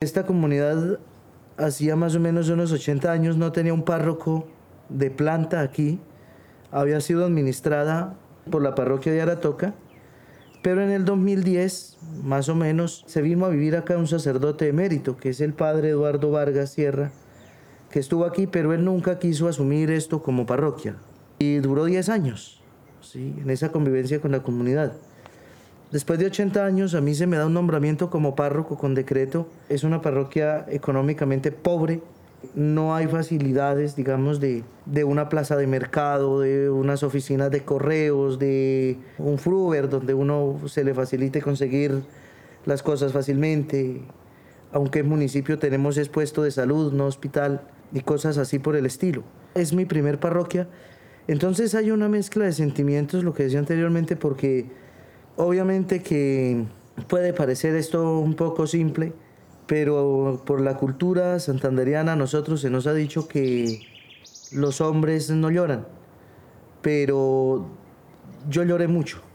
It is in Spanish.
Esta comunidad hacía más o menos unos 80 años no tenía un párroco de planta aquí. Había sido administrada por la parroquia de Aratoca, pero en el 2010, más o menos, se vino a vivir acá un sacerdote emérito, que es el padre Eduardo Vargas Sierra, que estuvo aquí, pero él nunca quiso asumir esto como parroquia. Y duró 10 años, ¿sí? en esa convivencia con la comunidad. Después de 80 años a mí se me da un nombramiento como párroco con decreto. Es una parroquia económicamente pobre. No hay facilidades, digamos, de, de una plaza de mercado, de unas oficinas de correos, de un fruber donde uno se le facilite conseguir las cosas fácilmente. Aunque en municipio tenemos expuesto de salud, no hospital y cosas así por el estilo. Es mi primer parroquia. Entonces hay una mezcla de sentimientos, lo que decía anteriormente, porque Obviamente que puede parecer esto un poco simple, pero por la cultura santanderiana a nosotros se nos ha dicho que los hombres no lloran, pero yo lloré mucho.